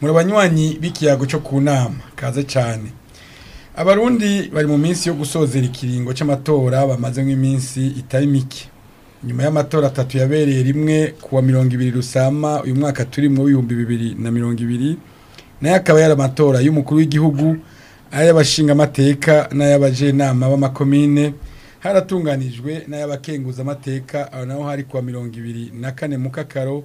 muri abanywanyi b'ikiyago cyo ku nama kaze cyane abarundi bari mu minsi yo gusozera ikiringo cy'amatora bamaze nk'iminsi itari mike nyuma y'amatora atatu yabereye rimwe ku wa mirongo ibiri rusama uyu mwaka turimo w'ibihumbi bibiri na mirongo ibiri nayo akaba yari amatora y'umukuru w'igihugu ay'abashingamateka n'ay'abajenama b'amakomine haratunganijwe n'ay'abakenguzamateka aho naho hari ku wa mirongo ibiri na kane mu kakaro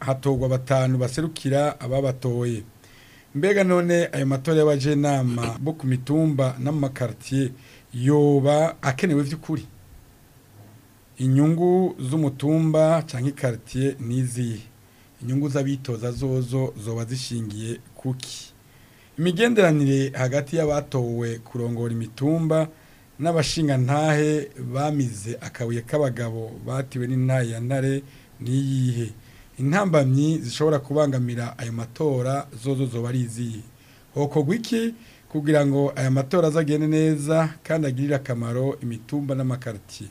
hatorwa batanu baserukira ababatoye mbega none ayo matora y'abajenama bo ku mitumba no mu makaritsiye yoba akenewe by'ukuri inyungu z'umutumba cyangwa ikaritsiye n'izihe inyungu z'abitoza zozo zoba zishingiye kuki imigenderanire hagati y'abatowe kurongora imitumba n'abashingantahe bamize akabuye k'abagabo batiwe n'intahe ya ntare n'iyihe intambamyi zishobora kubangamira ayo matora zozo zoba ari izihe hokogwa iki kugira ngo aya matora azagende neza kandi agirire akamaro imitumba n'amakaritiye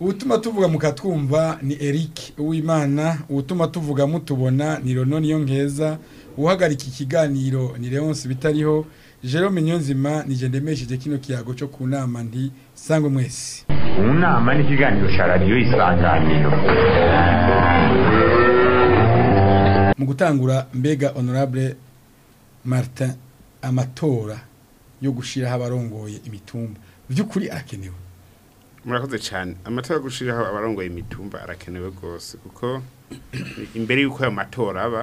ubutuma tuvuga mukatwumva ni eric uwimana ubutuma tuvuga mutubona ni rono niyo nkeza uhagarika ikiganiro ni leonce bitariho jerome nyonzima nije ndemesheje kino kiyago cyo ku nama ndi sangwe mwese mu nama n'ikiganiro cya radiyo isanganiro mu gutangura mbega honorable martin amatora yo gushyiraho abarongoye imitumba by'ukuri arakenewe murakoze cyane amatora yo gushyiraho abarongoye imitumba arakenewe rwose kuko imbere y'uko ayo matora aba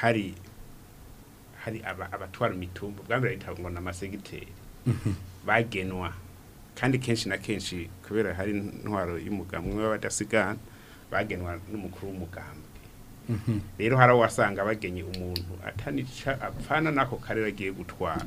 hari hari abatwara imitumba bwa mbere ngo ni amasegiteri mhm. bagenwa kandi kenshi na kenshi kubera hari intwaro y'umugambi umwe w'abadasigana bagenwa n'umukuru w'umugambi mhm. rero hari aho wasanga bagenye umuntu atanica apfana n'ako karere agiye gutwara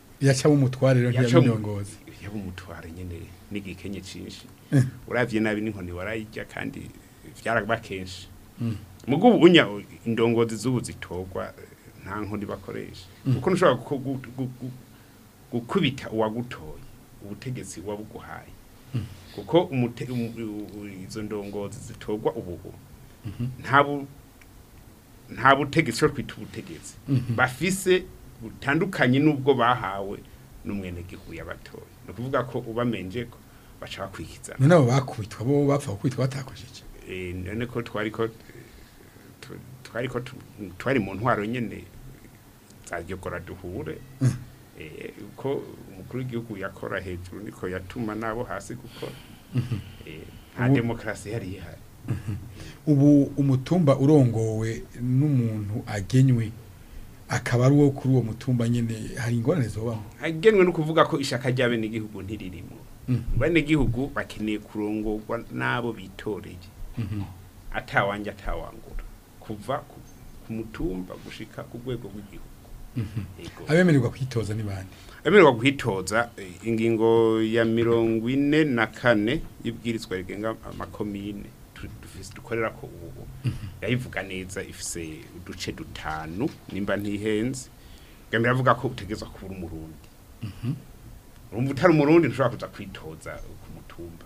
yacamo umutware rero ntiyabiyongoza yaba umutware nyine n'igikenye cyinshi eh. urabye nabi n'inkoni warayijya kandi byaraba kenshi mm. mugubu unya indongozi z'ubu zitogwa nta nkoni bakoresha mm. kuko ntushobora gukubita uwagutoye ubutegetsi wabuguhaye mm. kuko um, izo ndongozi zitorwa ubuhu mm-hmm. nta butegetsi cyo kwita ubutegetsi mm-hmm. bafise butandukanye n'ubwo bahawe n'umwenegihugu yabatoye ni ukuvuga ko ubamenje ko bashaka kwikiza ni nabo bakubitwa bo bapfa kwitwa batakojeje eh, none ko twari ko twari mu ntwaro nyine tuzagikora duhure uko mm-hmm. eh, umukuru w'igihugu yakora hejuru niko yatuma nabo hasi gukora mm-hmm. eh, nta demokarasi yari ihari mm-hmm. ubu umutumba urongowe n'umuntu agenywe akaba ari uwo kuri uwo mutumba nyine hari ingorane zobaho agenwe no kuvuga ko ishaka rya bene igihugu ntiririmo bene igihugu bakeneye kurongorwa n'abo bitoreye atawanje atawangura kuva ku mutumba gushika ku rwego rw'igihugu abemererwa kwitoza ni bande abemererwa kwitoza ingingo ya mirongo ine na kane y'ibwirizwa rigenga amakomine dukorera ko ubu mhm. yayivuga neza ifise uduce dutanu nimba ntihenze gamira avuga ko utegezwa kubura umurundi mhm. urumva utari umurundi ntushobora kuza kwitoza ku mutumba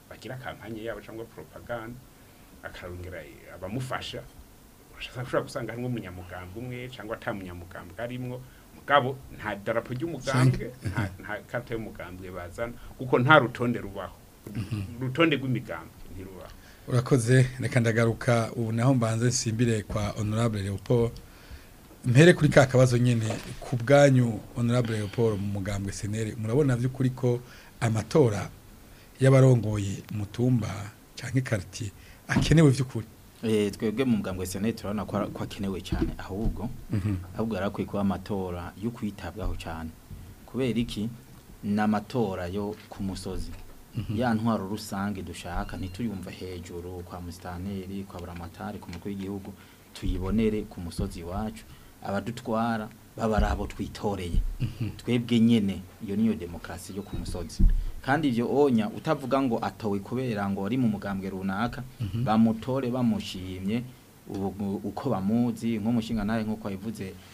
bagira kampanye yabo cyangwa propaganda akarongera abamufasha ushobora gusanga harimo umunyamugambwe umwe cyangwa ata munyamugambwe arimwo mugabo nta darapo ry'umugambwe nta kata y'umugambwe bazana kuko nta rutonde rubaho urutonde rw'imigambi ntirubaho urakoze reka ndagaruka ubu naho mbanze nsimbire kwa honorable leopold mpere kuri ka kabazo nyine ku bwanyu honorable leopold mu mugambwe seneri murabona by'ukuri ko amatora y'abarongoye mutumba cyangwa ikaritiye akenewe by'ukuri eh, twebwe mu mugambwe seneri turabona ko akenewe cyane ahubwo mhm. ahubwo yarakwiye kuba amatora yo kwitabwaho cyane kubera iki ni amatora yo ku musozi Mhm. ya ntwaro rusange dushaka ntituyumve hejuru kwa musitaneri kwa buramatari ku mukuru w'igihugu tuyibonere ku musozi wacu abadutwara babarabo twitoreye mhm. twebwe nyene iyo niyo demokarasi yo ku musozi kandi ibyo onya utavuga ngo atowe kubera ngo ari mu mugambwe runaka mhm. bamutore bamushimye uko bamuzi nk'umushinga nawe nk'uko abivuze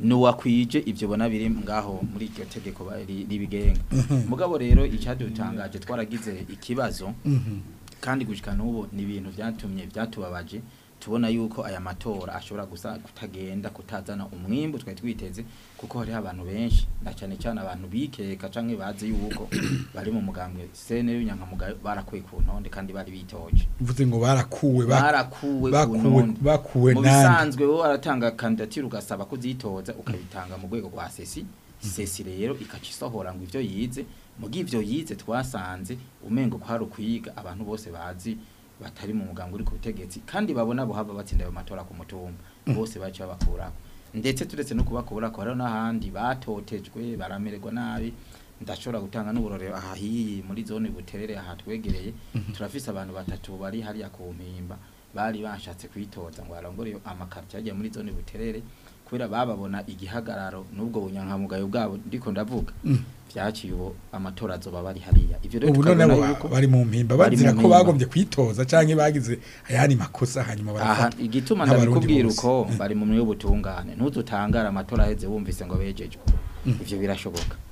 nuwakwije ibyo bona biri ngaho muri iryo tegeko ribigenga mhm. mugabo rero icyadutangaje twaragize ikibazo mhm. kandi gushyika n'ubu ni ibintu byatumye byatubabaje tubona yuko aya matora ashobora gusa kutagenda kutazana umwimbu twari twiteze kuko hari abantu benshi na cyane cyane abantu bikeka canke bazi yuko bari mu mugambwe sene y'inyankamugayo barakuye ku ntonde kandi bari bitoje mvuze ngo barakuwe barakuwe bakuwe bakuwe nani bisanzwe bo aratanga kandidatire ugasaba kuzitoza ukabitanga mu rwego rwa sesi mm. sesi rero ikacisohora ngo ivyo yize bw'ibyo yize twasanze umengo ko hari ukwiga abantu bose bazi batari mu muganga uri ku butegetsi kandi babona buhava batsinda ayo matora ku mutumba mm. bose baca babakuraho ndetse turetse no kubakura ko hariho n'ahandi batotejwe baramererwa nabi ndashobora gutanga n'uburorero aha muri zone buterere aha mm-hmm. turafise abantu batatu bari hariya ku bari bashatse kwitoza ngo barongore amakarita yagiye muri zone buterere kubera bababona igihagararo n'ubwo bunyankamugayo bwabo ndiko ndavuga mm. byaciye amatorazo amatora bari hariya ivyo rero tukabona yuko bari mu mpimba bazira ko bagombye kwitoza canke bagize ayani makosa hanyuma barafata igituma ndabikubwira uko bari mu mwe y'ubutungane ntuzutangara amatora heze wumvise ngo bejejwe mm. ivyo birashoboka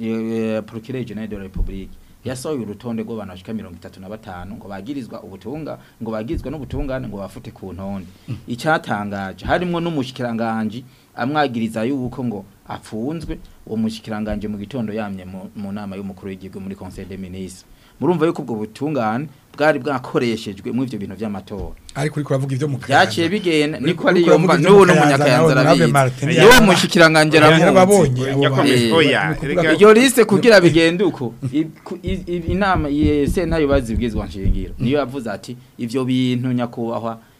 eh, procureur general de la republique yasohoye urutonde rw'abantu bashika mirongo itatu na batanu ngo bagirizwa ubutunga ngo bagirizwa n'ubutungane ngo bafute ku ntonde mm. icyatangaje harimo n’umushyikiranganji amwagiriza yuko ngo apfunzwe uwo mushikiranganje mu gitondo yamye mu nama y'umukuru w'igihugu muri conseil des Ministre. murumva yuko ubwo butungane bwari bwakoreshejwe mu ivyo bintu vy'amatora ariko uri kuravuga ivyo mukanya yaciye bigenda niko ari yomba n'ubu no munyakayanza rabizi yewe mushikiranganje ramubonye iyo liste kugira bigenduko inama se nayo bazibwizwa nshingiro niyo yavuze ati ivyo bintu nyakubahwa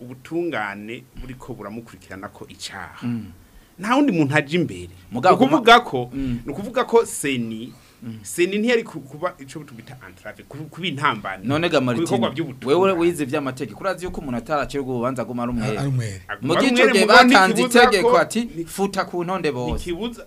ubutungane buriko buramukurikirana ko icaha mm. nta wundi muntu ajya imbere ukuvuga ko mm. ni ukuvuga ko seni mm. seni ntiyari kuba icyo tubita antarave kuba intambane none gamaritino wewe wize vy'amategeko urazi yuko umuntu ataracirwa ubanza goma ari umwere mu gico gihe batanze itegeko ati futa ku ntonde bose ikibuza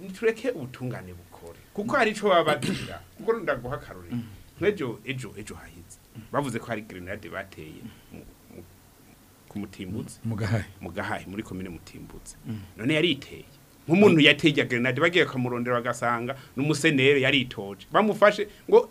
ntureke mm. mm. ubutungane bukore kuko hari baba babatira kuko ndaguha karori mm. nk'ejo ejo ejo hahize bavuze ko hari grenade bateye ku mutimbutse mu gahahe muri komine mutimbutse none yariteye nk'umuntu yatejya grenade bagiye kumurondera bagasanga n'umusenere yaritoje bamufashe ngo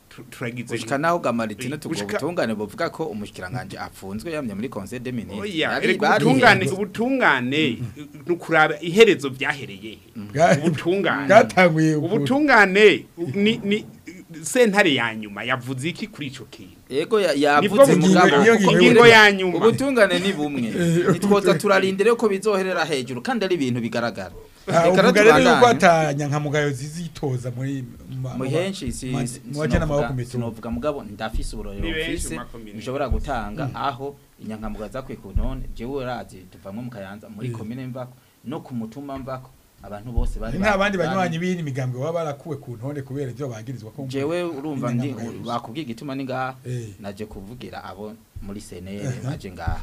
turagize gushika naho Gamaritina tugobutungane bovuga ko umushikiranganje afunzwe yamye muri conseil des ministres oh, ubutungane ubutungane nukuraba iherezo byahereye ubutungane gatanguye ubutungane ni ni sentare ya nyuma yavuze iki kuri ico kintu yego yavuze mugabo ya nyuma ubutungane ni bumwe nitwoza turarindire ko bizoherera hejuru kandi ari ibintu bigaragara ubugari ni uko nka mugayo zizitoza muri muhenshi sinovuga mugabo ndafise uburorero mfise nshobora gutanga aho inyankamugayo zakwiye ku none jewe urazi tuvamwe mu kayanza muri komine eh. mvako no ku mutuma mbako abantu bose bari nta bandi banywanyi b'ini migambwe baba barakuwe ku ntonde kubera ivyo bagirizwa ko jewe urumva ndi bakubwiye igituma ni ngaha eh. najye kuvugira abo muri senere baje ngaha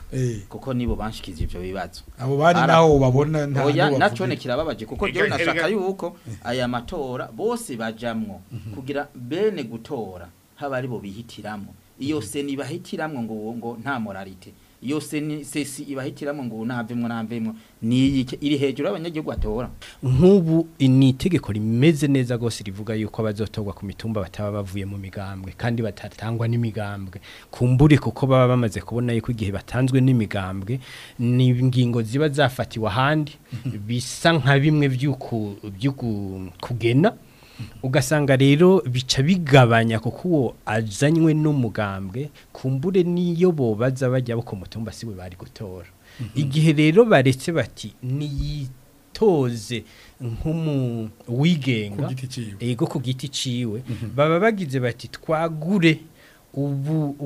kuko nibo banshikije ivyo bibazo abo bari naho babona nta oya naco ne kirababaje kuko je nashaka yuko aya matora bose bajamwo mhm. kugira bene gutora haba ari bo bihitiramo iyo se nibahitiramwo ngo ngo nta moralite yose ni sesi ibahitiramo ngo navemwe navemwe ni iri hejuru abanyagihugu batora nk'ubu ni itegeko rimeze neza rwose rivuga yuko abazotorwa ku mitumba bataba bavuye mu migambwe kandi batatangwa n'imigambwe kumbure kuko baba bamaze kubona yuko igihe batanzwe n'imigambwe ni ingingo ziba zafatiwe ahandi mm-hmm. bisa nka bimwe byo kugena ugasanga rero bica bigabanya kuko uwo azanywe n'umugambwe kumbure niyo bo baza bajya bo ku mutumba siwe bari gutora mhm. igihe rero baretse bati niyitoze nk'umuwigenga yego ku giti ciwe mhm. baba bagize bati twagure ubu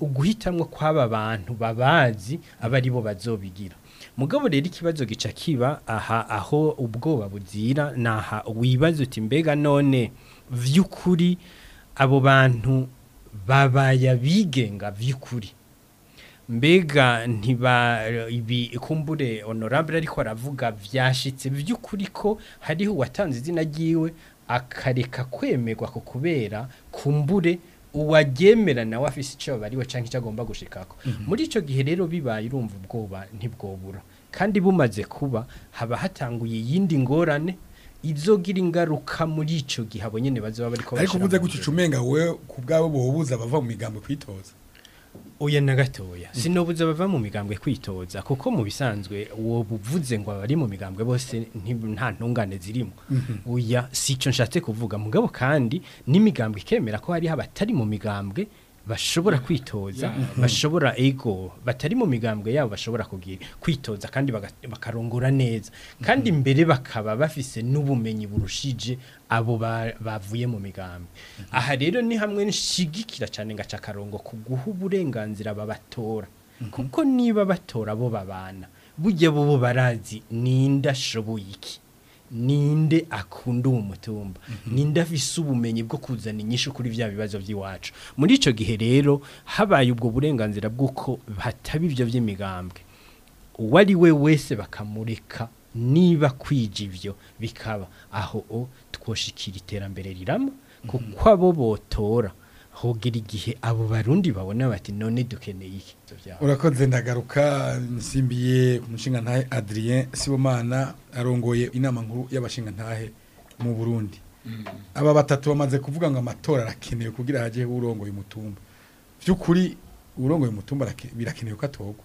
uguhitamwo kw'aba bantu babazi aba bo bazobigira mugabo rero ikibazo gica kiba aha aho ubwoba buzira naha wibaza uti mbega none vy'ukuri abo bantu babaya bigenga vy'ukuri mbega ntiba ibi kumbure honorable ariko aravuga byashitse by'ukuri ko hariho uwatanze izina ryiwe akareka kwemegwa ku kubera kumbure uwaryemera nawe afise icyo bariwe cyangwa icyo agomba gushikako mhm. muri icyo gihe rero bibaye urumva ubwoba ntibwobura kandi bumaze kuba haba hatanguye yindi ngorane izogira ingaruka muri icyo gihe abo nyine bazaba bari kubashira ariko uvuze gutyo we ku bwabo buhubuza abava mu migambo kwitoza oya na gatoya sinobuza bava mu migambwe kwitoza kuko mu bisanzwe uwo buvuze ngo abari mu migambwe bose nta ntungane zirimo mhm. oya si cyo kuvuga mugabo kandi n'imigambwe ikemera ko hariho abatari mu migambwe bashobora kwitoza mm-hmm. bashobora ego batari mu migambwe yabo bashobora kugira kwitoza kandi bakarongora neza mm-hmm. kandi mbere bakaba bafise n'ubumenyi burushije abo bavuye mu migambi mm-hmm. aha rero ni hamwe nshigikira cyane ngaca akarongo ku guha uburenganzira babatora kuko niba batora bo babana bujya bo barazi ninda shoboye iki ninde akunda uwo mutumba ninde afise ubumenyi bwo kuzana inyishu kuri bya bibazo by'iwacu muri icyo gihe rero habaye ubwo burenganzira bw'uko hataba ibyo by'imigambwe uwo we wese bakamureka niba kwija ibyo bikaba aho o twoshikira iterambere rirama kuko abo botora hogira igihe abo barundi babona bati none dukeneye iki urakoze ndagaruka nsimbiye umushinga ntahe adrien sibomana arongoye inama nkuru y'abashinga ntahe mu burundi mm. aba batatu bamaze kuvuga ngo amatora arakenewe kugira hageho urongoye umutumba by'ukuri urongoye umutumba birakenewe ko atogwa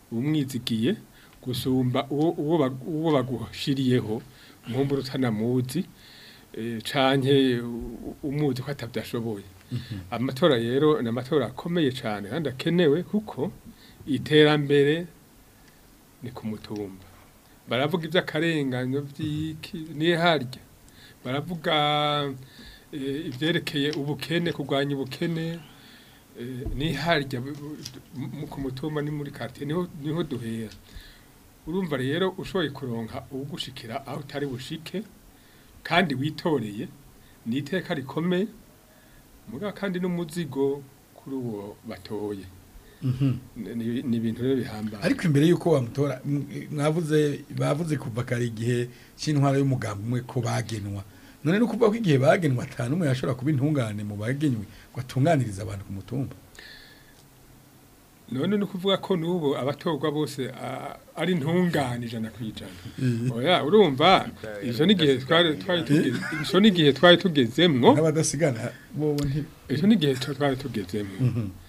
umwizigiye gusumba uwo bagushiriyeho umuhumbu utanamuzi canke umuzi ko atabyashoboye amatora yero ni amatora akomeye cyane kandi akenewe kuko iterambere ni ku mutumba baravuga iby'akarengane n'iharya baravuga eh, ibyerekeye ubukene kurwanya ubukene eh, n'iharya ku mutumba ni muri kate niho duhera urumva rero ushoboye kuronka ugushikira aho utari bushike kandi witoreye ni iteka rikomeye muri kandi n'umuzigo kuri uwo batoye mhm. ni ibintu rero bihambaye ariko imbere y'uko wamutora mwavuze bavuze kuva kare igihe cy'intwara y'umugambi umwe ko bagenwa none ni ukuvuga ko igihe bagenwa atanu umwe yashobora kuba intungane mu bagenywe ngo atunganirize abantu ku mutumba none ni ukuvuga ko n'ubu abatorwa bose ari ntungane ijana ku mm-hmm. oya urumva ijo n'igihe twari twari tugeze ijo n'igihe twari tugezemwo abadasigara bobo nti ijo n'igihe twari tugezemwo mu mm-hmm.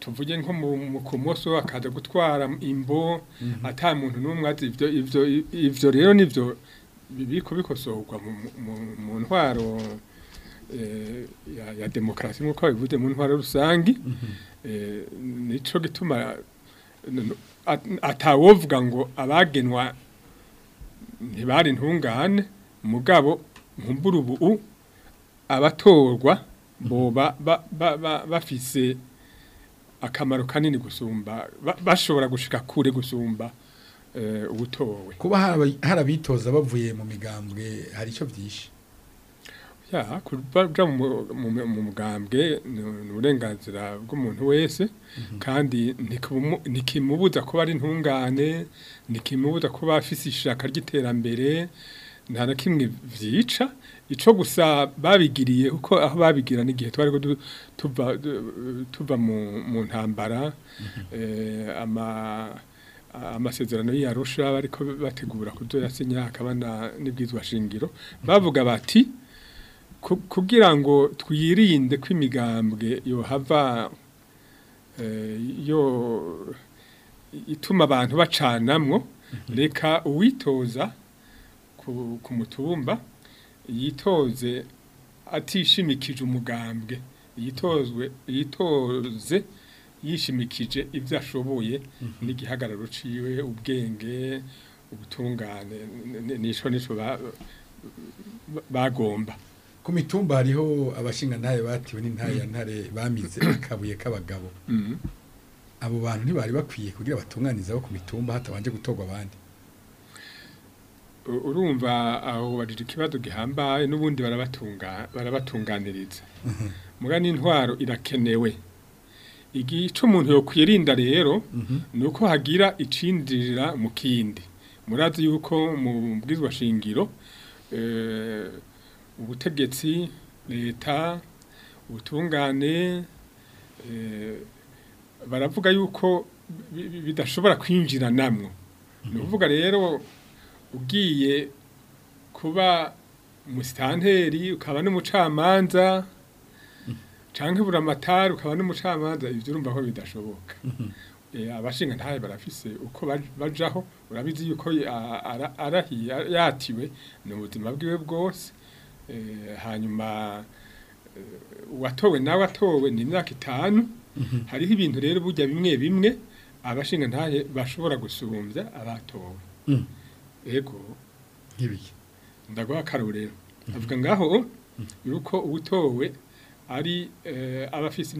tuvuge nko ku munsi akaza gutwara imbo mhm. ata muntu n'umwe azi ibyo rero nibyo biri kubikosorwa mu ntwaro eh, ya demokarasi nk'uko bivuze mu ntwaro rusange mhm. eh, nicyo gituma atawovuga ngo abagenwa ntibari intungane mugabo nkumbura ubu abatorwa boba bafise akamaro kanini gusumba bashobora gushika kure gusumba eh, ubutowe kuba harabitoza bavuye mu migambwe hari icyo byinshi kuja mu mugambwe ni uburenganzira bw'umuntu wese mhm. kandi nikimubuza kuba ari intungane nikimubuza kuba afise ishaka ry'iterambere nta na kimwe byica icyo gusa babigiriye uko aho babigira n'igihe twari tuva mu ntambara mhm. eh, amasezerano y'iyarusha ariko bategura kudoyasinya hakaba n'ibwizwa shingiro bavuga bati kugira ngo twirinde ko imigambwe yohava eh, yo ituma abantu bacanamwo mhm. reka uwitoza ku yitoze atishimikije umugambwe yitozwe yitoze yishimikije ibyo ashoboye mhm. n'igihagararo ciwe ubwenge ubutungane nico nico bagomba ku mitumba hariho abashinga ntaye batiwe n'intaye mm. ntare bamize mm. akabuye k'abagabo mm. abo bantu ntibari bakwiye kugira batunganiza ku mitumba hatabanje gutorwa abandi urumva aho badije ikibazo gihambaye n'ubundi barabatunganiriza mugani mm-hmm. intwaro irakenewe igihe icyo umuntu yakwirinda rero mm-hmm. ni uko hagira icinjirira mu kindi murazi yuko mu bwizwa shingiro eh, ubutegetsi leta ubutungane eh, baravuga yuko bidashobora kwinjira namwe ni mm-hmm. rero ugiye kuba umusitanteri ukaba n'umucamanza cyangwa iburamatari ukaba n'umucamanza ibyo urumva ko bidashoboka mm-hmm. eh, abashinga ntayo barafise uko bajaho urabizi yuko arahiye yatiwe ni ubuzima bwiwe bwose eh, hanyuma eh, uwatowe nawe atowe ni imyaka itanu mm-hmm. hariho ibintu rero burya bimwe bimwe abashinga ntayo bashobora gusumbya abatowe mm. ego nk'ibihe ndaguha akaru mhm. avuga ngaho mhm. yuko uwutowe ari eh, aba afise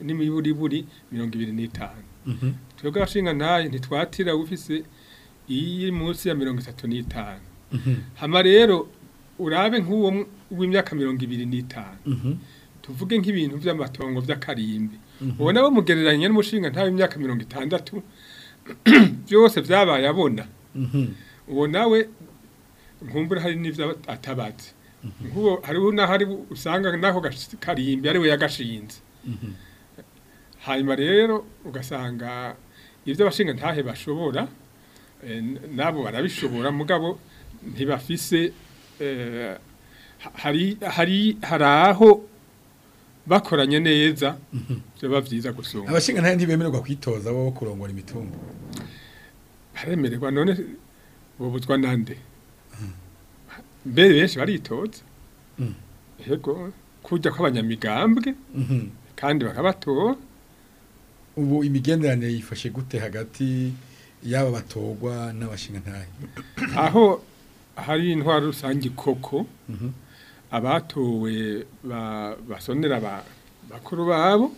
nimiburi buri mirongo ibiri n'itanu mhm. twebwe abashinga ntayo ntitwatira ufise iyi munsi ya mirongo itatu n'itanu hama rero urabe nk'uwo w'imyaka mirongo ibiri n'itanu tuvuge nk'ibintu by'amatongo by'akarimbi ubona bamugereranya n'umushinga ntawe imyaka mirongo itandatu byose byabaye abona uwo nawe nkumbura hari n'ibyo atabatse nk'ubu hariho n'ahari usanga n'ako karimbi ariwe yagashinze hanyuma rero ugasanga ibyo abashinga ntahe bashobora eh, nabo barabishobora mugabo ntibafise eh, hari aho bakoranye neza mhmm. biba byiza gusumba abashinga ntahe ntibemererwa kwitoza bo kurongora imitungo haremererwa none bubutwa nande mbere benshi baritoza yego mm-hmm. kujya kw'abanyamigambwe mm-hmm. kandi bakabato ubu imigenderanire yifashe gute hagati y'aba batorwa n'abashingantahe aho hari intwaro rusange koko mm-hmm. abatowe basonera bakuru babo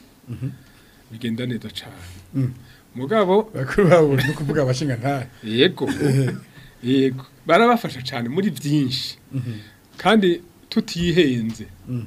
bigenda neza cyane mm. mugabo bakuru babo no kuvuga abashinga ntare yego yego barabafasha cyane muri byinshi mhm. kandi tutihenze mm.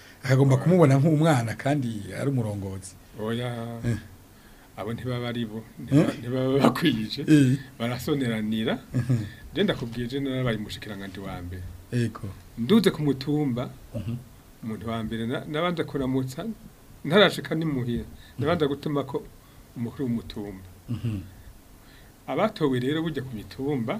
akagomba kumubona nk'umwana kandi ari umurongozi eh. abo ntibaba ari bo eh? ntibaba bakwije eh. barasoneranira mhm. genda kubwira n'abaye umushikiranganje wa mbere yego nduze ku mutumba umuntu mhm. wa mbere nabanza kuramutsa ntarashika nimuhira nabanza gutuma ko umukuru w'umutumba mhm. abatowe rero bujya ku mitumba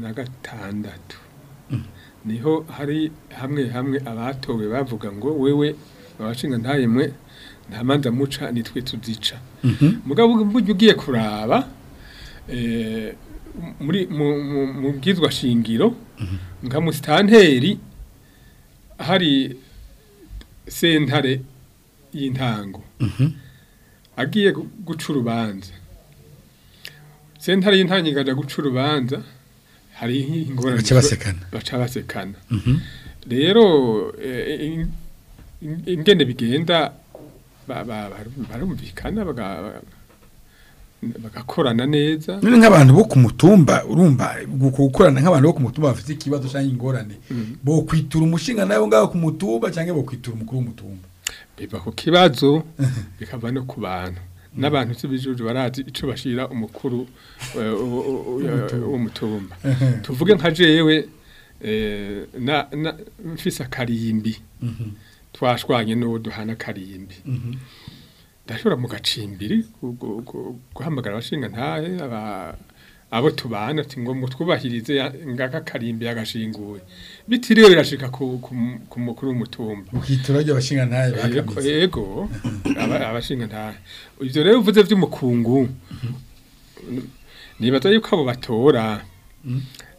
na gatandatu niho hari hamwe hamwe abatowe bavuga ngo wewe abashinga ntayimwe nta manda muca nitwe tuzica mhm. mugabo ugiye kuraba eh, muri mu bwizwa shingiro mhm. nka musitanteri hari sentare y'intango mhm. agiye gucura urubanza sentare y'intango ikajya urubanza hari ingorane baca basekana mhm. rero eh, ingende bigenda barumvikana bagakorana neza none nk'abantu bo ku mutumba urumva gukorana nk'abantu bo ku mutumba bafite ikibazo cyangwa ingorane mm-hmm. bo kwitura umushinga nabo ngabo ku mutumba cyangwa bo kwitura umukuru w'umutumba biva ku kibazo bikava no ku bantu n'abantu cy'ibijuru barazi icyo bashira umukuru w'umutumba eh, tuvuge nka jewe eh, mfise akarimbi mhm. twashwanye n'uwo duhana akarimbi mhm. ndashobora mu gacimbiri guhamagara abashinga ntahe abo tubana ati ngo mutwubahirize ngaka karimbi yagashinguye bitiriwe birashika ku mukuru w'umutumba ukiturage abashinga ntaye bakabize yego abashinga ntaye ivyo rero uvuze vy'umukungu nibaza yuko abo batora mm.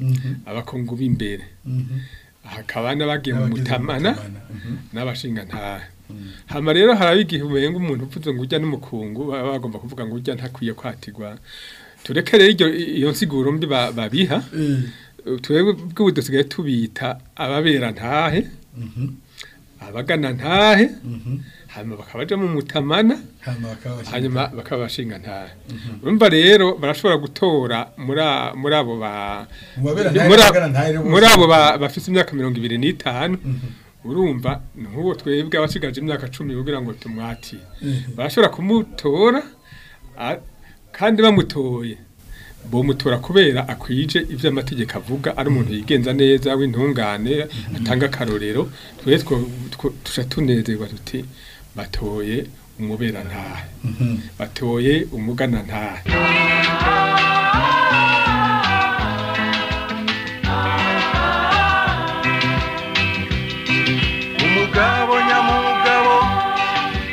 mhm. abakungu b'imbere mhm. hakaba n'abagiye mu mutamana mhm. n'abashinga ntahe hano rero haraba igihe umenga umuntu uvuze ngo ujya n'umukungu bagomba kuvuga ngo ujya ntakwiye kwatigwa tureke rero iyo nsiguro mbi babiha eh. twebwe bw'ubu tubita ababera ntahe mhm. abagana ntahe mhm. hanyuma bakabaja mu mutamana hanyuma bakabashinga ntahe urumva rero barashobora gutora muri abo muri abo bafite imyaka mirongo ibiri n'itanu mhm. urumva nk'uwo twebwe abasigaje imyaka cumi kugira ngo tumwatire barashobora kumutora kandi bamutoye bomutora kubera akwije ivyo amategeko avuga ari umuntu yigenza neza w'intungane mhm. atanga akarorero twe tuca tunezerwa tuti batoye umubera ntahe mhm. batoye umugana nta umugabo nyamugabo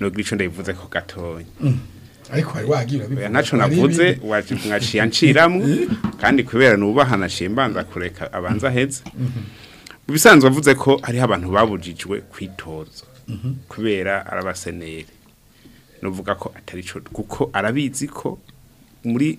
nubwo ico ndayivuze ko gatonya mhm. ariko hari wagira bibi navuze mwaciye anciramwe kandi kubera nubahana shimbanza kureka abanza heze mhm. mu bisanzwe avuze ko hariho abantu babujijwe kwitoza kubera arabasenere nuvuga ko atari cyo kuko arabizi ko muri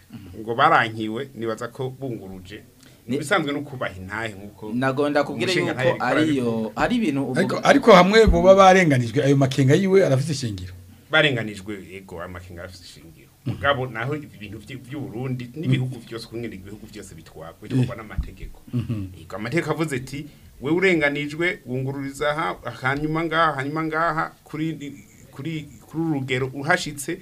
ngo barankiwe nibaza ko bunguruje bisanzwe no kubaha intahe nkuko nagonda kubwire yuko ariyo ari ibintu ariko hamwe buba barenganijwe ayo makenga yiwe arafite ishingiro barenganijwe yego amakenga afite mm-hmm. mugabo naho ibintu by'uburundi n'ibihugu byose kumwe ibihugu byose bitwagwa bitwagwa n'amategeko yego mm-hmm. amategeko avuze ati we urenganijwe wungururiza aha hanyuma ngaha hanyuma ngaha kuri kuri kuri urugero uhashitse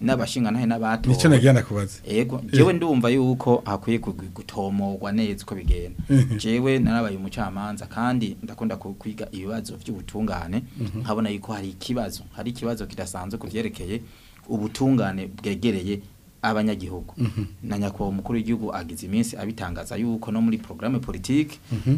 n'abashinga nahe n'abato nico nagiye nakubaza yego jewe ndumva yuko hakwiye gutomorwa neza uko bigenda mm-hmm. jewe narabaye umucamanza kandi ndakunda kwiga ibibazo by'ubutungane nkabona mm-hmm. yuko hari ikibazo hari ikibazo kidasanzwe kuvyerekeye ubutungane bwegereye abanyagihugu mhm. na nyakubahwa umukuru w'igihugu agize iminsi abitangaza yuko no muri porogaramu politiki mhm.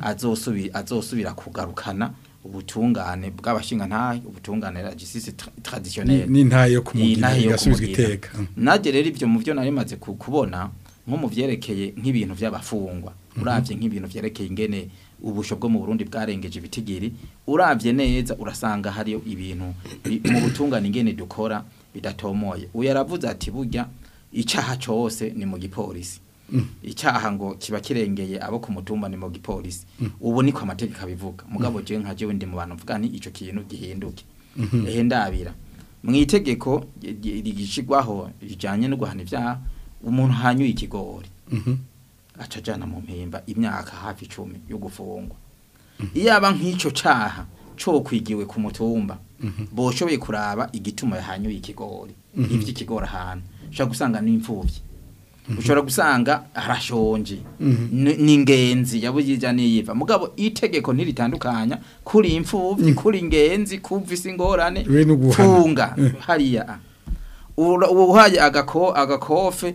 azosubira kugarukana ubutungane bw'abashingantahe ubutungane la justice traditionnelle ni ntayo kumugira yasubizwa iteka mm. naje rero ivyo mu byo narimaze kubona nko mu byerekeye nk'ibintu by'abafungwa mhm. uravye nk'ibintu byerekeye ingene ubusho bwo mu Burundi bwarengeje ibitigiri urabye neza urasanga hariyo ibintu mu butungane ingene dukora bidatomoye uyu yaravuze ati burya icyaha cyose ni mu gipolisi mm. icyaha ngo kiba kirengeye abo ku mutumba ni mu gipolisi mm. ubu niko amategeko abivuga mugabo je nka jewe mu bantu mvuga ni ico kintu gihinduke mm-hmm. ehe ndabira mu itegeko rigishigwaho rijyanye no guhana ivyaha umuntu hanyuye ikigori mm-hmm. acajana mu mpimba imyaka hafi icumi yo gufungwa mm. iyaba nk’icyo cyaha cyo kwigiwe ku mutumba Mm-hmm. boshoboye kuraba igituma yahanyoye ikigori mm-hmm. iby'ikigori ahantu ushobora gusanga n'imfubyi mm-hmm. ushobora gusanga arashonje ni ingenzi yabujyana yiva mugabo itegeko ntiritandukanya kuri imfubyi kuri ingenzi kumva isi ingorane tunga eh. hariya uhaye agakofe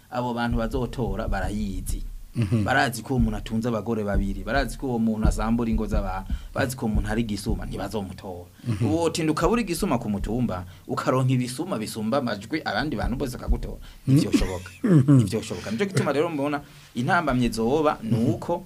abo bantu bazotora barayizi Mhm. barazi ko umuntu atunze abagore babiri barazi ko uwo muntu azambura ingo z'abantu bazi ko umuntu ari igisuma ntibazomutora uwo mhm. tinduka buri gisuma ku mutumba ukaronka ibisuma bisumba amajwi abandi bantu bose akagutora mhm. ntibyoshoboka ntibyoshoboka nicyo gituma rero mbona intambamye zoba ni uko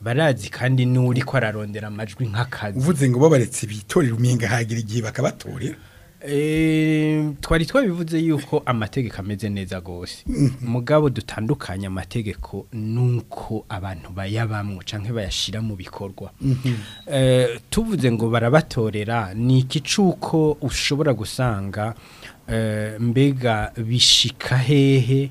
barazi kandi n'uri ko ararondera amajwi nk'akazi uvuze ngo babaretse bitorere umenga hagira igihe bakabatorera Eh, twari twabivuze yuko amategeko ameze neza rwose mugabo dutandukanye amategeko nuko abantu bayabamwo cyangwa bayashyira mu bikorwa eh, tuvuze ngo barabatorera ni iki cy'uko ushobora gusanga eh, mbega bishika hehe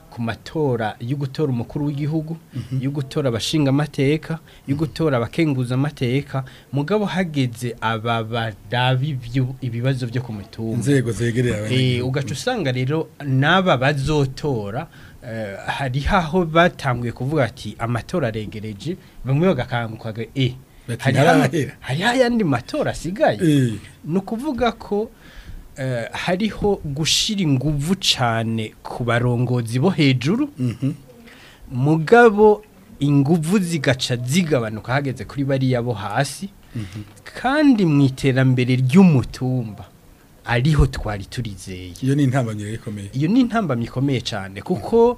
ku matora yo gutora umukuru w'igihugu mhm. yo gutora abashinga amateka yo gutora abakenguza amateka mugabo hageze aba badabi ibibazo byo ku mitungo inzego zegereye eh, abantu ugaca usanga rero n'aba bazotora eh, hari aho batanguye kuvuga ati amatora aregereje bamwe bagakangukaga e eh, hari yandi matora asigaye eh. ni ukuvuga ko eh, hariho gushyira ingufu cyane ku barongozi bo hejuru mhm. mugabo ingufu zigaca zigabanuka hageze kuri bariya bo hasi mhm. kandi mu iterambere ry'umutumba ariho twari turizeye iyo ni intambamyi ikomeye iyo ni intambamyi ikomeye cyane kuko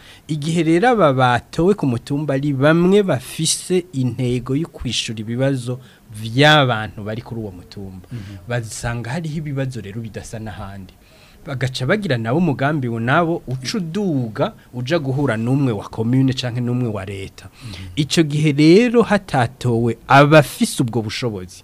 igihe rero aba batowe ku mutumba ari bamwe bafise intego yo kwishyura ibibazo by'abantu bari kuri uwo mutumba mhm. bazisanga hariho ibibazo rero bidasa n'ahandi bagaca bagira nabo umugambi nabo uca uduga ujya guhura n'umwe wa komune cyangwa n'umwe wa leta mhm. icyo gihe rero hatatowe abafise ubwo bushobozi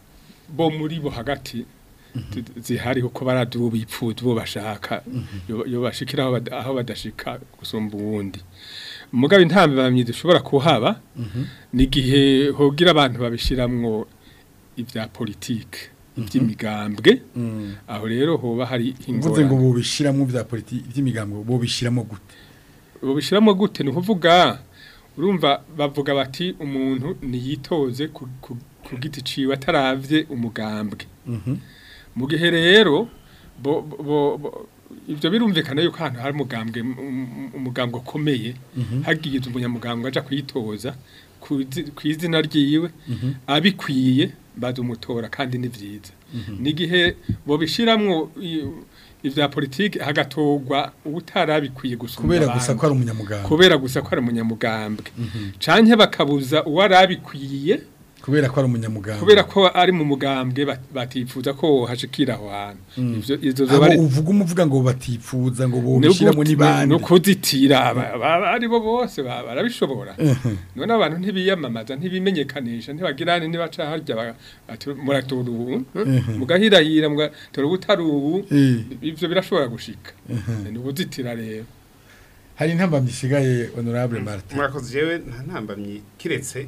bo muri bo hagati mhm. zihari kuko baraduye ubu bo bashaka iyo mhm. bashikira aho badashika gusumba uwundi mugabe intambamyi dushobora kuhaba mhm. ni gihe hogira abantu babishiramwo ibya politike byimigambwe mm. aho rero hoba hari ingorane ngo bubishyiramo bya politike iby'imigambwe bubishyiramo gute bubishyiramo gute ni kuvuga urumva bavuga bati umuntu niyitoze ku giti ciwe ataravye umugambwe mhm. mu gihe rero ibyo birumvikana yuko ahantu hari umugambwe umugambwe ukomeye mhm. hagiye umunyamugambwe aja kuyitoza ku izina ryiwe mhm. abikwiye badumutora kandi ni gihe n'igihe bobishiramwo ibya politiki hagatorwa ubutarabikwiye gusumba kubera gusa ko ari umunyamugambwe kubera gusa ko ari umunyamugambwe mhm. cyane bakabuza uwo kubera ko ari umunyamugambwe kubera ko ari mu mugambwe batifuza ko hashikira aho hantu hmm. ivyo uvuga umuvuga ngo batifuza ngo bomushira nibandi no kuzitira ari bo bose barabishobora none abantu ntibiyamamaza ntibimenyekanisha ntibagirane nibaca harya muraturubu eh? mugahirahira mugatorubu eh. ivyo birashobora gushika ni ukuzitira rero hari intambamyi isigaye honorable martin murakoze jewe nta ntambamyi kiretse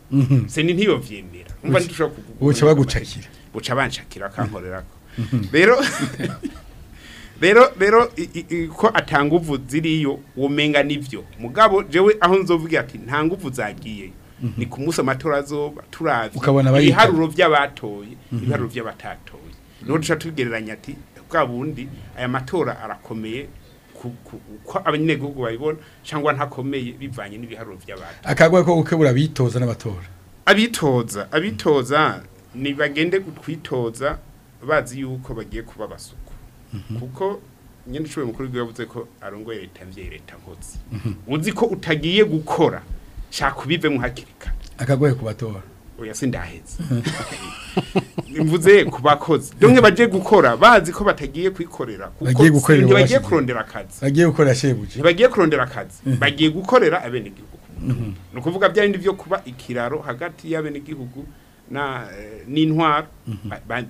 mm-hmm. se ni ntiyo vyemera umva ntushobora kuguca bagucakira buca banshakira kankorerako mm-hmm. rero rero rero ko atanga uvu ziriyo womenga nivyo mugabo jewe aho nzovuga ati nta nguvu zagiye mhm. ni kumusa munsi amatora azoba turavye ibiharuro by'abatoye mhm. ibiharuro by'abatatoye niho duca tugereranya ati bwa bundi aya matora arakomeye ko abanyagihugu babibona cyangwa ntakomeye bivanye n'ibiharuro by'abantu akagwa ko gukebura bitoza n'abatora abitoza abitoza mhm. ni bagende kwitoza bazi yuko bagiye kuba basu Mhm. kuko nyine nshoboye mukuru wiwe yavuze ko arongoye leta mvye leta nkotsi mhm. uzi ko utagiye gukora shaka ubivemo hakiri kare akagoye kubatora oya sindaheze mhm. mvuze ku bakozi donke bagiye gukora bazi ko batagiye kwikorera kuko bagiye kurondera akazi bagiye gukora shebuji bagiye kurondera akazi bagiye gukorera abene gihugu ni ukuvuga byarindi byo kuba ikiraro hagati y'abene gihugu na eh, n'intwara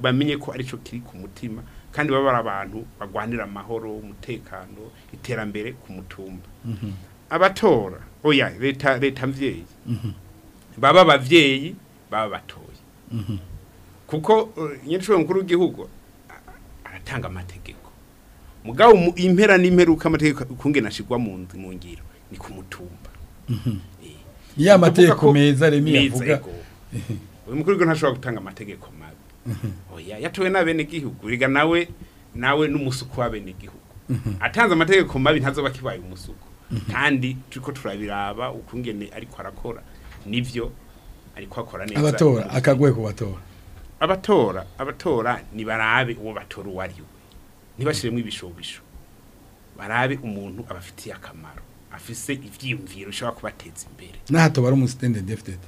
bamenye ko cyo kiri ku mutima kandi baba ari abantu bagwanira amahoro umutekano iterambere ku mutumba mhm. abatora oya leta leta mvyeyi mhm. baba abavyeyi baba batoye mhm. kuko eh, nyirishobora mukuru w'igihugu aratanga amategeko mugabo impera n'imperuka amategeko kungena ashirwa mu mu ngiro ni ku mutumba eh, ya mategeko meza remi yavuga uyu mukuru ntashobora gutanga amategeko Mm-hmm. oya oh, yatowe n'abenegihugu biga nawe nawe n'umusuku w'abenegihugu mm-hmm. atanze amategeko mabi ntazoba kibaye umusuku mm-hmm. kandi turiko turabiraba ukungene ariko arakora nivyo ariko akora neza abatora akagwe ku batora abatora abatora ni barabe uwo batora uwo ari we ntibashiremo ibishobisho barabe umuntu abafitiye akamaro afise ibyiyumviro ushobora kubateza imbere naho tobara umusidende defitete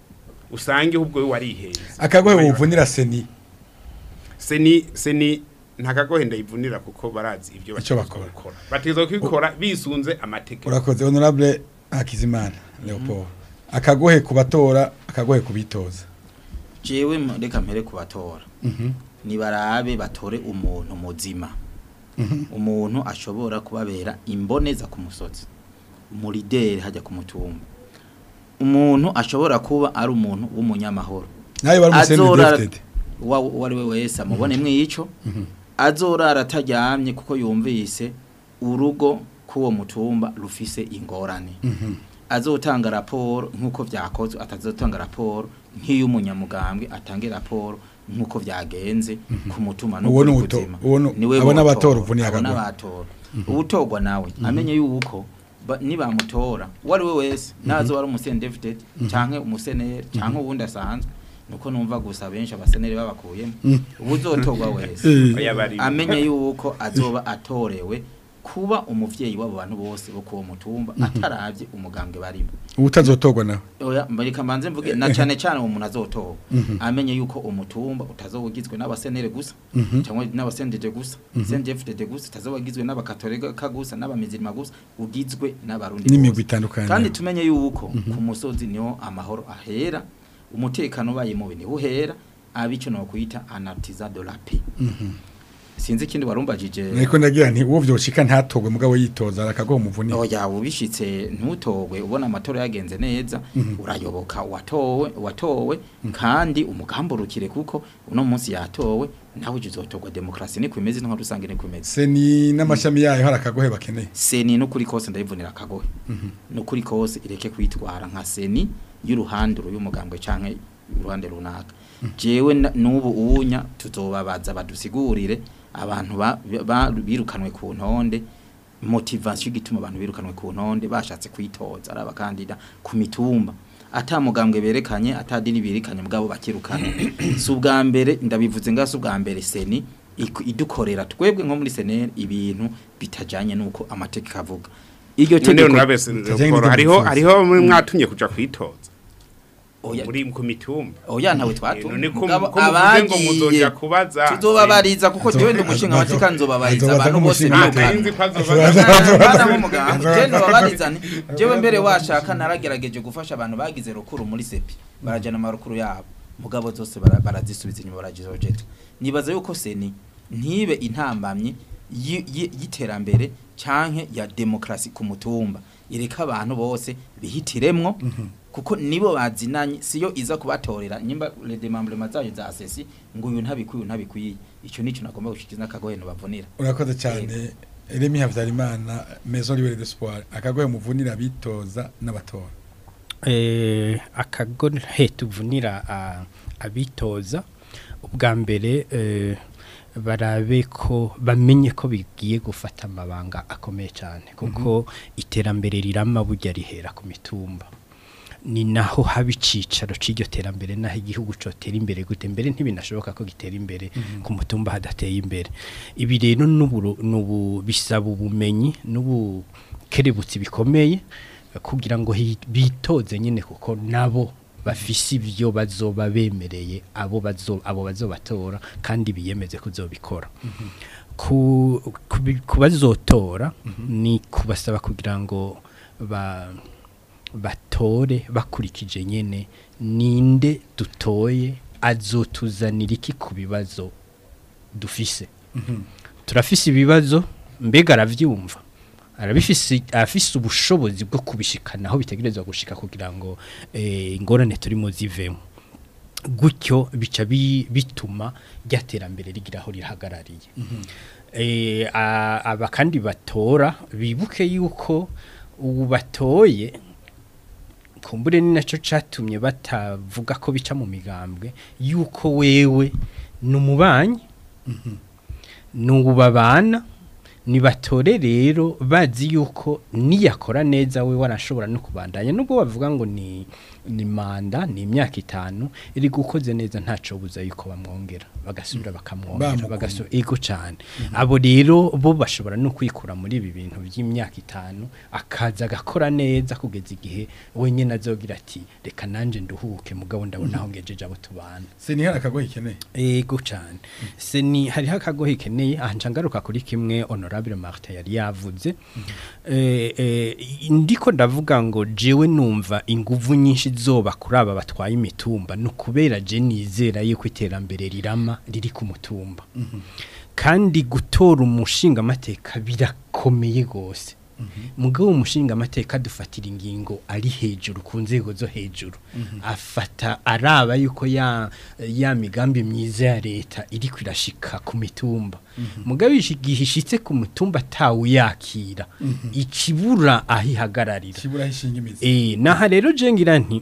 usange ubwo wariheze akagohe wuvunira seni seni seni ntakagohe ndayivunira kuko barazi ibyo bakora bategeza kubikora bisunze amategeko urakoze honorable Hakizimana Leopold mhm. akagohe kubatora akagohe kubitoza jewe reka mpere kubatora mhm. nibarabe batore umuntu muzima mhm. umuntu ashobora kubabera imboneza ku musozi umurideri hajya ku mutumba umuntu ashobora kuba ari umuntu w'umunyamahoro uwo ari wese amubone mhm. mwico mhm. azora arataryamye kuko yumvise urugo k'uwo mutumba rufise ingorane mhm. azotanga raporo nk'uko byakozwe atazotanga raporo nk'iy'umunyamugambwe atange raporo nk'uko byagenze ku mutumwa no ku buzima ni we abona abatora ubu ntiyagaragara ubutorwa amenye yuko nibamutora uwo we wese mhm. nazo wari umusendevidede mhm. cyangwa umuseneri mhm. cyangwa uwundi asanzwe nuko numva gusa benshi abaseneri babakuyemo ubu wese eh. amenye yuko azoba atorewe kuba umuvyeyi wabo bantu bose bo kuwo mutumba mhm. atarabye umugambwe barimo utazotogwa nawe oya mbarika manze mvuge na eh, eh. cyane cyane umuntu azotogwa mhm. amenye yuko umutumba utazogizwe n'abasenere gusa mm cyangwa n'abasendeje gusa mhm. sendefte gusa utazogizwe n'abakatolika gusa n'abamizirima gusa ugizwe n'abarundi n'imigwi itandukanye kandi tumenye yuko ku musozi niho amahoro ahera umutekano bayimubi ni uhera abico no kuyita anatiza de la paix sinzi ikindi warumbagije niko ndagira nti uwo byoshika ntatogwe mugabo yitoza akagwa umuvuni oh ubishitse ntutogwe ubona amatora yagenze neza mhm. urayoboka watowe watowe mhm. kandi umugamburukire kuko uno munsi yatowe nawe uzotogwa demokrasi ni kwimeze ntwa rusange ni kwimeze se ni namashami mhm. yayo harakagohe bakeneye se ni no kuri kose ndayivunira akagohe no kuri kose ireke kwitwara nka seni y'uruhanduro y'umugambwe canke uruhande runaka jewe nubu ubunya tuzobabaza badusigurire abantu birukanwe ku ntonde motivation igituma abantu birukanwe ku ntonde bashatse kwitoza ari abakandida ku mitumba ata berekanye atadini birikanye bwabo bakirukana si ubwa mbere ndabivuze ngaso ubwa mbere seni idukorera twebwe nko muri seneri ibintu bitajanye nuko amategeko avuga iryo tegeko hariho hariho mwatumye kuja kwitoza muri mitumba oya ntawe twatumye eh, kuko jewe ndi umushinga wa tika abantu bose nobabariza mbere washaka naragerageje gufasha abantu bagize rukuru muri sepi barajana amarukuru yabo mugabo zose barazisubiza inyuma barajizojeta nibaza yuko seni ntibe intambamye y'iterambere canke ya demokrasi ku mutumba ireka abantu bose bihitiremwo mhm. kuko nibo bazinanye siyo iza kubatorera nyimba le demande mazayo za asesi ngo uyu ntabikuye ntabikuye icyo nico nagomba gushikiza akagoye bavunira urakoze cyane eh. Remy Havyarimana Maison Libre d'Espoir akagoye muvunira bitoza n'abatora eh akagoye tuvunira abitoza ubwa mbere eh, barabe ko bamenye ko bigiye gufata amabanga akomeye cyane kuko mhm. iterambere rirama bujya rihera ku mitumba ni naho haba icyicaro cy'iryo terambere naho igihugu cyotera imbere gute mbere ntibinashoboka ko gitera imbere mhm. ku mutumba hadateye imbere ibi rero bisaba ubumenyi n'ubukerebutsi bikomeye kugira ngo bitoze nyine kuko nabo bafise ibyo bazoba bemereye abo bazobatora kandi biyemeze kuzobikora mhm. kubazotora mhm. ni kubasaba kugira ngo ba batore bakurikije nyine ninde dutoye azotuzanira iki ku bibazo dufise mhm. turafise ibibazo mbega arabyumva afise ubushobozi bwo kubishikana aho bitegerezwa gushika kugira ngo eh, ingorane turimo zivemo gutyo bica bituma terambere rigira aho rihagarariye mhm. eh, aba kandi batora bibuke yuko ubu batoye kumbure ni nacyo cyatumye batavuga ko bica mu migambwe yuko wewe ni umubanyi mhm. ni batore rero bazi yuko niyakora neza we warashobora no kubandanya nubwo bavuga ngo ni ni manda ni imyaka itanu iri gukoze neza ntacu buza yuko bamwongera bagasubira mm. bakamwongera bagasubira ego cyane mm-hmm. abo rero bo bashobora no kwikura muri ibi bintu by'imyaka itanu akaza agakora neza kugeza igihe wenyine azogira ati reka nanjye nduhuke mugabo ndabona aho mm-hmm. ngejeje abo tubana se ni hari akagohe ikeneye ego cyane mm. se ni hariho akagohe ikeneye aha ngaruka kuri kimwe honorable marite yari yavuze mm-hmm. eh, eh, ndiko ndavuga ngo jewe numva inguvu nyinshi kizoba kuri aba batwaye imitumba ni ukubera nizera yuko iterambere rirama riri ku mutumba mhm. kandi gutora umushinga amateka birakomeye gose. Mhm. mugabo umushinga amateka dufatira ingingo ari hejuru ku nzego zo hejuru mhm. afata araba yuko ya migambi myiza ya leta iri kwirashika ku mitumba mhm. mugabo igihe ishitse ku mutumba atawuyakira ikibura aho ihagararira eh, n'aha rero jengira nti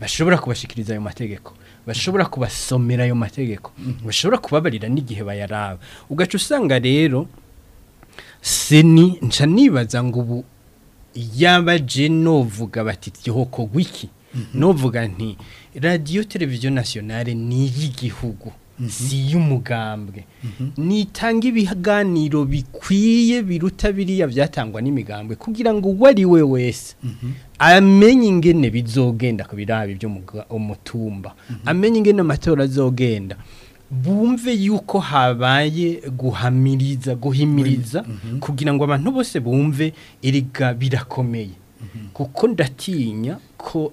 bashobora kubashikiriza ayo mategeko bashobora kubasomera ayo mategeko bashobora kubabarira n'igihe bayaraba ugaca usanga rero seni nca nibaza ngo ubu yabaje novuga bati tyoho wiki mm-hmm. novuga nti radiyo televiziyo nasiyonale ni iy'igihugu Mhm. si iy'umugambwe mhm. nitanga ibihaganiro bikwiye biruta biriya byatangwa n'imigambwe kugira ngo uwo ari we wese mhm. amenye ingene bizogenda ku birabi by'umutumba amenye ingene amatora azogenda bumve yuko habaye guhamiriza guhimiriza kugira ngo abantu bose bumve iriga birakomeye kuko ndatinya ko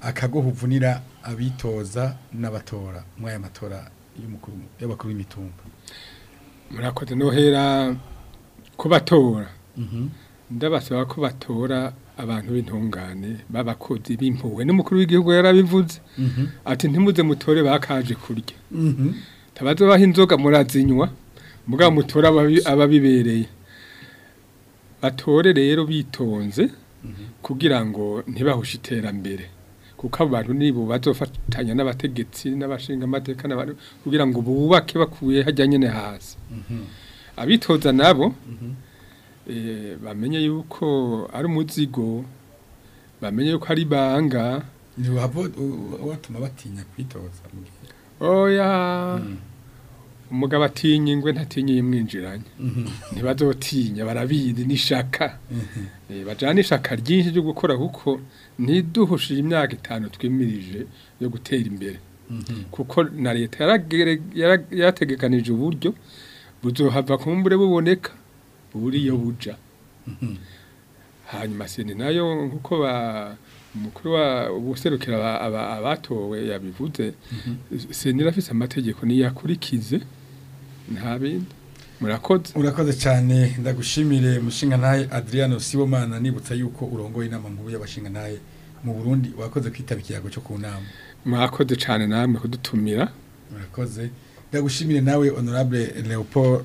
akagoho uvunira abitoza n'abatora muri aya matora y'abakuru b'imitumba murakoze nohera kubatora mhm. ndabasaba ko batora abantu b'intungane b'abakozi b'impuwe n'umukuru w'igihugu yarabivuze mhm. ati ntimuze mutore bakaje kurya tabazabaho mhm. inzoga murazinywa mugabo mutora ababibereye batore rero bitonze kugira ngo ntibahushe iterambere kuko abantu nibo bazofatanya n'abategetsi n'abashinga amateka kugira ngo bubake bakuye hajya nyine hasi mhm. abitoza nabo mhm. eh, bamenye yuko ari umuzigo bamenye yuko ari ibanga ntiwaba watuma batinya kwitoza oya mm. umugabo atinya ingwe ntatinya iyimwinjiranye mhm. ntibazotinya barabizi n'ishaka mhm. eh, bajyana ishaka ryinshi ryo gukora kuko ntiduhushije imyaka itanu twimirije yo gutera imbere mhm. kuko na leta yategekanije uburyo buzohava ku mbure buboneka buriyo buja hanyuma sena nayo nk'uko ba umukuru userukira abatowe yabivuze sena irafise amategeko ntiyakurikize nta murakoze murakoze cyane ndagushimire mushinga ntaye adriano sibomana nibutsa yuko urongoye inama nkuru y'abashinga ntaye mu burundi wakoze kwitaba ikiyago cyo ku nama murakoze cyane namwe kudutumira murakoze ndagushimire nawe honorable leopold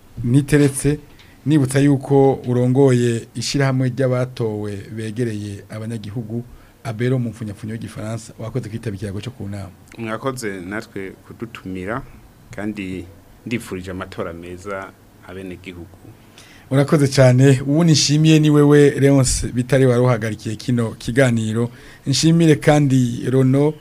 niteretse nibutsa yuko urongoye ishyirahamwe ry'abatowe begereye abanyagihugu abero mu mfunyafunyo y'igifaransa wakoze kwitaba ikirango cyo ku nama mwakoze natwe kudutumira kandi ndifurije amatora meza abenegihugu urakoze cyane ubu nishimiye ni wewe leonce bitari wari uhagarikiye kino kiganiro nshimire kandi rono